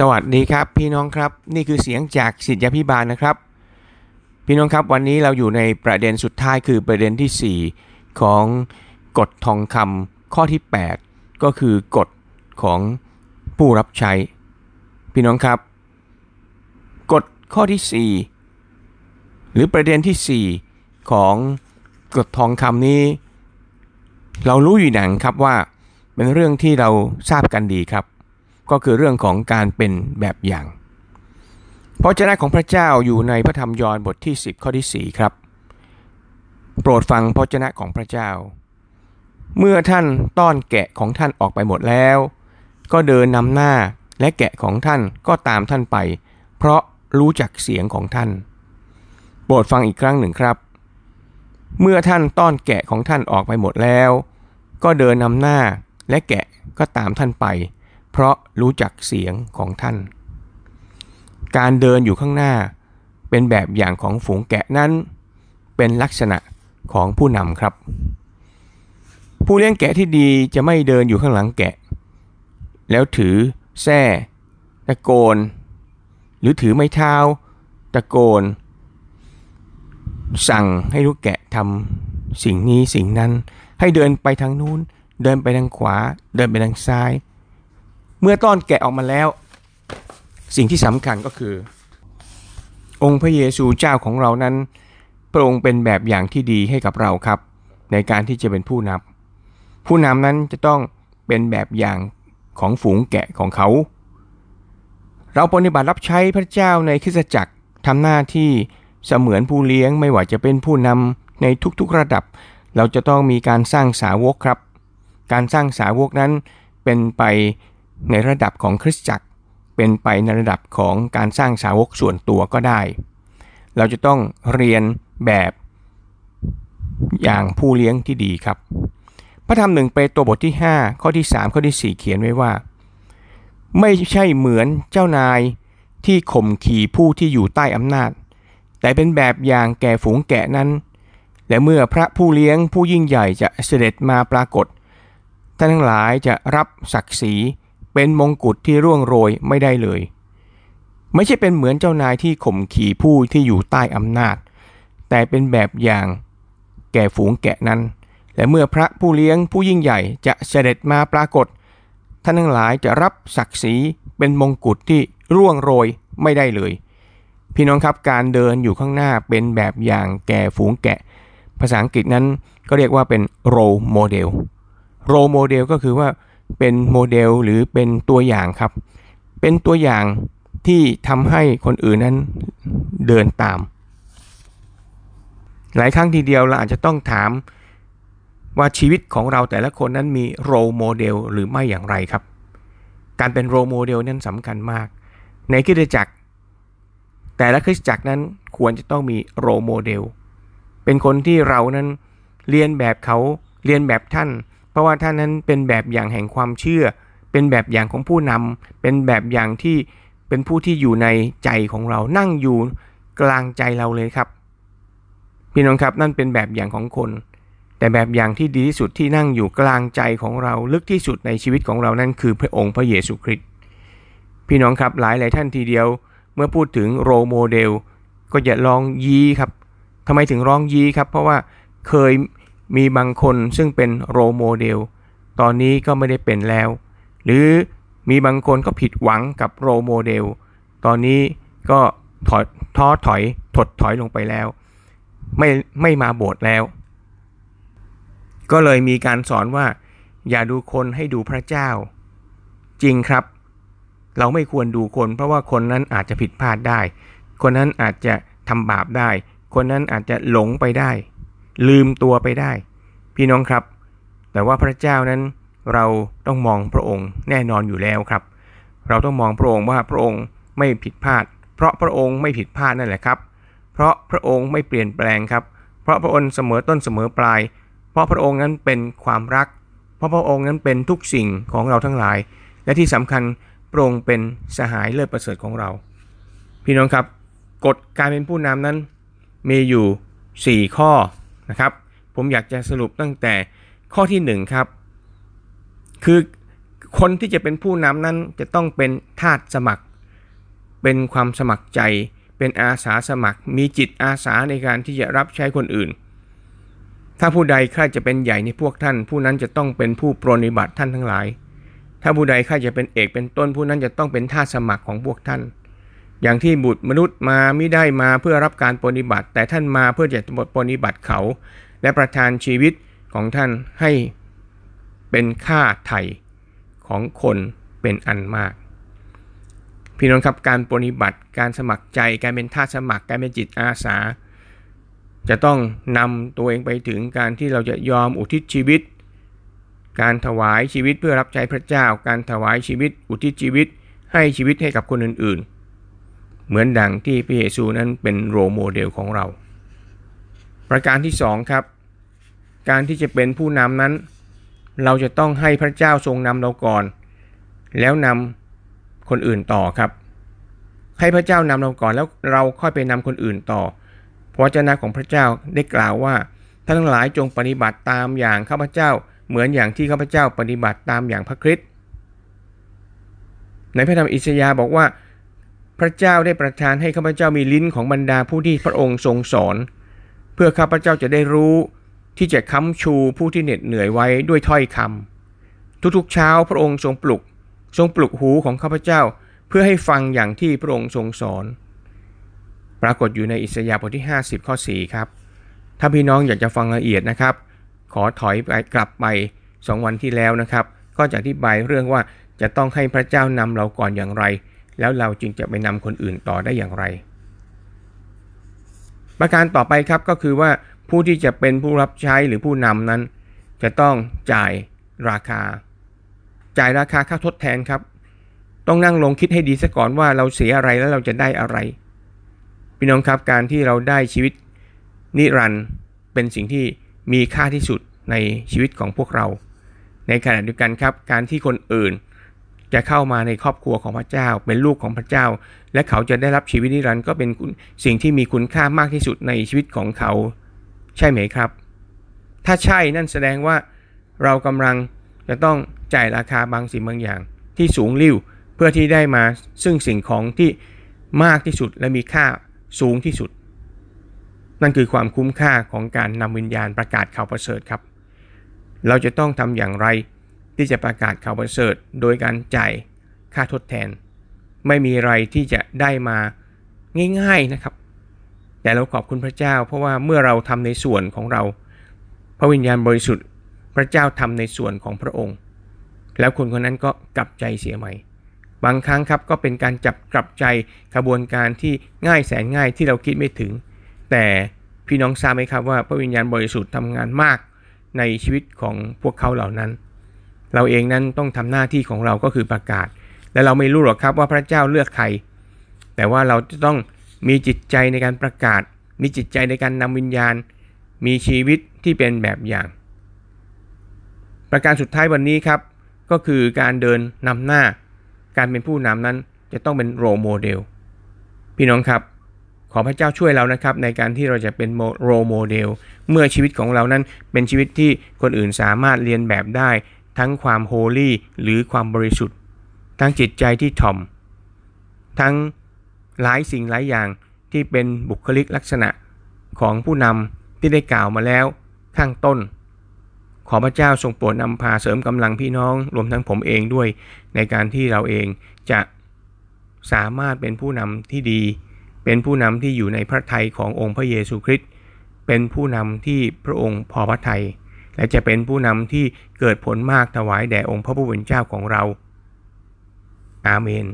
สวัสดีครับพี่น้องครับนี่คือเสียงจากสิทธิพิบาลนะครับ พี่น้องครับวันนี้เราอยู่ในประเด็นสุดท้ายคือประเด็นที่ 4 ของกฎทองคำข้อที่ 8 ก็คือกฎของผู้รับใช้ พี่น้องครับกฎข้อที่ 4 หรือประเด็นที่ 4 ของกฎทองคำนี้ เรารู้อยู่หนังครับว่าเป็นเรื่องที่เราทราบกันดีครับ ก็คือเรื่องของการเป็นแบบอย่างพระเจ้าของพระเจ้าอยู่ในพระธรรมยอห์นบทที่ 10 ข้อที่ 4 ครับ โปรดฟังพระเจ้าของพระเจ้า เมื่อท่านต้อนแกะของท่านออกไปหมดแล้ว ก็เดินนำหน้าและแกะของท่านก็ตามท่านไป เพราะรู้จักเสียงของท่าน โปรดฟังอีกครั้งหนึ่งครับ เมื่อท่านต้อนแกะของท่านออกไปหมดแล้ว ก็เดินนำหน้าและแกะก็ตามท่านไป เพราะรู้จักเสียงของท่าน การเดินอยู่ข้างหน้า เป็นแบบอย่างของฝูงแกะนั้น เป็นลักษณะของผู้นำครับ ผู้เลี้ยงแกะที่ดีจะไม่เดินอยู่ข้างหลังแกะ แล้วถือแส้ตะโกน หรือถือไม้เท้า ตะโกน สั่งให้ลูกแกะทำสิ่งนี้สิ่งนั้น ให้เดินไปทางนู้น เดินไปทางขวา เดินไปทางซ้าย เมื่อต้อนแกะออกมาแล้ว สิ่งที่สำคัญก็คือ องค์พระเยซูเจ้าของเรานั้น พระองค์เป็นแบบอย่างที่ดีให้กับเราครับ ในการที่จะเป็นผู้นำผู้นำนั้นจะต้องเป็นแบบอย่างของฝูงแกะของเขา เราปฏิบัติรับใช้พระเจ้าในคริสตจักรทำหน้าที่เสมือนผู้เลี้ยงไม่ว่าจะเป็นผู้นำในทุกๆระดับ เราจะต้องมีการสร้างสาวกครับ การสร้างสาวกนั้นเป็นไป ในระดับของคริสตจักร เป็นไปในระดับของการสร้างสาวกส่วนตัวก็ได้ เราจะต้องเรียนแบบอย่างผู้เลี้ยงที่ดีครับ พระธรรมหนึ่งเปโตรบทที่ 5 ข้อที่ 3 ข้อที่ 4 เขียนไว้ว่า ไม่ใช่เหมือนเจ้านายที่ข่มขี่ผู้ที่อยู่ใต้อำนาจ แต่เป็นแบบอย่างแก่ฝูงแกะนั้น และเมื่อพระผู้เลี้ยงผู้ยิ่งใหญ่จะเสด็จมาปรากฏท่านทั้งหลายจะรับศักดิ์ศรี เป็นมงกุฎที่ร่วงโรยไม่ได้เลย ไม่ใช่เป็นเหมือนเจ้านายที่ข่มขี่ผู้ที่อยู่ใต้อำนาจ แต่เป็นแบบอย่างแก่ฝูงแกะนั้น และเมื่อพระผู้เลี้ยงผู้ยิ่งใหญ่จะเสด็จมาปรากฏ ท่านทั้งหลายจะรับศักดิ์ศรีเป็นมงกุฎที่ร่วงโรยไม่ได้เลย พี่น้องครับการเดินอยู่ข้างหน้าเป็นแบบอย่างแก่ฝูงแกะ ภาษาอังกฤษนั้นก็เรียกว่าเป็น role model role model ก็คือว่า เป็นโมเดลหรือเป็นตัวอย่างครับ เป็นตัวอย่างที่ทำให้คนอื่นนั้นเดินตาม หลายครั้งทีเดียวเราอาจจะต้องถามว่าชีวิตของเราแต่ละคนนั้นมี role model หรือไม่อย่างไรครับ การเป็น role model นั้นสำคัญมาก ในคริสตจักร แต่ละคริสตจักรนั้นควรจะต้องมีโรโมเดลเป็นคนที่เรานั้นเลียนแบบเขาเลียนแบบท่าน เพราะว่าท่านนั้นเป็นแบบอย่างแห่งความเชื่อ เป็นแบบอย่างของผู้นำเป็นแบบอย่างที่เป็นผู้ที่อยู่ในใจของเรานั่งอยู่กลางใจเราเลยครับ พี่น้องครับนั่นเป็นแบบอย่างของคน แต่แบบอย่างที่ดีที่สุดที่นั่งอยู่กลางใจของเราลึกที่สุดในชีวิตของเรานั่นคือพระองค์พระเยซูคริสต์พี่น้องครับหลายหลายท่านทีเดียว เมื่อพูดถึง role model ก็จะร้องยี้ครับทำไมถึงร้องยี้ครับ เพราะว่าเคย มีบางคนซึ่งเป็น role model ตอนนี้ก็ไม่ได้เป็นแล้ว หรือมีบางคนก็ผิดหวังกับโรโมเดลตอนนี้ก็ถอยท้อถอยถดถอยลงไปแล้ว ไม่ไม่มาโบสถ์แล้ว ก็เลยมีการสอนว่า อย่าดูคนให้ดูพระเจ้า จริงครับ เราไม่ควรดูคน เพราะว่าคนนั้นอาจจะผิดพลาดได้ คนนั้นอาจจะทำบาปได้ คนนั้นอาจจะหลงไปได้ ลืมตัวไปได้ พี่น้องครับ แต่ว่าพระเจ้านั้นเราต้องมองพระองค์แน่นอนอยู่แล้วครับ เราต้องมองพระองค์ว่าพระองค์ไม่ผิดพลาด เพราะพระองค์ไม่ผิดพลาดนั่นแหละครับ เพราะพระองค์ไม่เปลี่ยนแปลงครับ เพราะพระองค์เสมอต้นเสมอปลาย เพราะพระองค์นั้นเป็นความรัก เพราะพระองค์นั้นเป็นทุกสิ่งของเราทั้งหลาย และที่สำคัญพระองค์เป็นสหายเลิศประเสริฐของเรา พี่น้องครับกฎการเป็นผู้นำนั้นมีอยู่ 4 ข้อ นะครับ ผมอยากจะสรุปตั้งแต่ข้อที่ 1 ครับ คือคนที่จะเป็นผู้นำนั้นจะต้องเป็นทาสสมัคร เป็นความสมัครใจ เป็นอาสาสมัคร มีจิตอาสาในการที่จะรับใช้คนอื่น ถ้าผู้ใดใครจะเป็นใหญ่ในพวกท่าน ผู้นั้นจะต้องเป็นผู้ปรนิบัติท่านทั้งหลาย ถ้าผู้ใดใครจะเป็นเอกเป็นต้นผู้นั้นจะต้องเป็นทาสสมัครของพวกท่าน อย่างที่บุตรมนุษย์มาไม่ได้มาเพื่อรับการปรนิบัติ แต่ท่านมาเพื่อจะปรนิบัติเขา และประทานชีวิตของท่านให้เป็นค่าไถ่ของคนเป็นอันมาก พี่น้องครับการปฏิบัติการสมัครใจการเป็นท่าสมัครการเป็นจิตอาสา จะต้องนำตัวเองไปถึงการที่เราจะยอมอุทิศชีวิต การถวายชีวิตเพื่อรับใช้พระเจ้า การถวายชีวิต อุทิศชีวิต ให้ชีวิตให้กับคนอื่นๆ เหมือนดังที่พระเยซูนั้นเป็นโรโมเดลของเรา ประการที่2ครับ การที่จะเป็นผู้นำนั้น เราจะต้องให้พระเจ้าทรงนำเราก่อน แล้วนำคนอื่นต่อครับ ให้พระเจ้านำเราก่อนแล้วเราค่อยไปนำคนอื่นต่อ เพราะเจ้านาของพระเจ้าได้กล่าวว่าท่านทั้งหลายจงปฏิบัติตามอย่างข้าพเจ้าเหมือนอย่างที่ข้าพเจ้าปฏิบัติตามอย่างพระคริสต์ในพระธรรมอิสยาห์บอกว่า พระเจ้าได้ประทานให้ข้าพเจ้ามีลิ้นของบรรดาผู้ที่พระองค์ทรงสอน เพื่อข้าพเจ้าจะได้รู้ที่จะค้ำชูผู้ที่เหน็ดเหนื่อยไว้ด้วยถ้อยคำทุกๆเช้าพระองค์ทรงปลุก ทรงปลุกหูของข้าพเจ้าเพื่อให้ฟังอย่างที่พระองค์ทรงสอน ปรากฏอยู่ในอิสยาห์บทที่ 50 ข้อ 4 ครับ ถ้าพี่น้องอยากจะฟังละเอียดนะครับ ขอถอยไปกลับไป 2 วันที่แล้วนะครับ ก็จะอธิบายเรื่องว่าจะต้องให้พระเจ้านำเราก่อนอย่างไร แล้วเราจึงจะไปนำคนอื่นต่อได้อย่างไร ประการต่อไปครับก็คือว่าผู้ที่จะเป็นผู้รับใช้หรือผู้นำนั้น จะต้องจ่ายราคา จ่ายราคาค่าทดแทนครับ ต้องนั่งลงคิดให้ดีซะก่อนว่าเราเสียอะไรแล้วเราจะได้อะไรพี่น้องครับการที่เราได้ชีวิตนิรันด์เป็นสิ่งที่มีค่าที่สุดในชีวิตของพวกเรา ในขณะเดียวกันครับ การที่คนอื่น จะเข้ามาในครอบครัวของพระเจ้า เป็นลูกของพระเจ้า และเขาจะได้รับชีวิตนิรันดร์ก็เป็นสิ่งที่มีคุณค่ามากที่สุดในชีวิตของเขา ใช่ไหมครับ ถ้าใช่นั่นแสดงว่าเรากำลังจะต้องจ่ายราคาบางสิ่งบางอย่าง ที่สูงลิ่วเพื่อที่ได้มาซึ่งสิ่งของที่มากที่สุดและมีค่าสูงที่สุด นั่นคือความคุ้มค่าของการนำวิญญาณประกาศข่าวประเสริฐครับ เราจะต้องทำอย่างไร ที่จะประกาศข่าวประเสริฐโดยการจ่ายค่าทดแทน ไม่มีอะไรที่จะได้มาง่ายๆนะครับ แต่เราขอบคุณพระเจ้า เพราะว่าเมื่อเราทำในส่วนของเรา พระวิญญาณบริสุทธิ์พระเจ้าทำในส่วนของพระองค์ แล้วคนคนนั้นก็กลับใจเสียใหม่ บางครั้งครับก็เป็นการจับกลับใจกระบวนการที่ง่ายแสนง่ายที่เราคิดไม่ถึง แต่พี่น้องทราบไหมครับว่าพระวิญญาณบริสุทธิ์ทำงานมากในชีวิตของพวกเขาเหล่านั้น เราเองนั้นต้องทำหน้าที่ของเราก็คือประกาศ และเราไม่รู้หรอกครับว่าพระเจ้าเลือกใคร แต่ว่าเราจะต้องมีจิตใจในการประกาศ มีจิตใจในการนำวิญญาณ มีชีวิตที่เป็นแบบอย่าง ประการสุดท้ายวันนี้ครับ ก็คือการเดินนำหน้า การเป็นผู้นำนั้นจะต้องเป็น role model พี่น้องครับขอพระเจ้าช่วยเรานะครับในการที่เราจะเป็น role model เมื่อชีวิตของเรานั้นเป็นชีวิตที่คนอื่นสามารถเลียนแบบได้ ทั้งความ holy หรือความบริสุทธิ์ ทั้งจิตใจที่ถ่อม ทั้งหลายสิ่งหลายอย่างที่เป็นบุคลิกลักษณะของผู้นำที่ได้กล่าวมาแล้วข้างต้น ขอพระเจ้าทรงโปรดนำพาเสริมกำลังพี่น้องรวมทั้งผมเองด้วย ในการที่เราเองจะสามารถเป็นผู้นำที่ดี เป็นผู้นำที่อยู่ในพระทัยขององค์พระเยซูคริสต์เป็นผู้นำที่พระองค์พอพระทยัย และจะเป็นผู้นำที่เกิดผลมากถวายแด่องค์พระผู้เป็นเจ้าของเรา อาเมน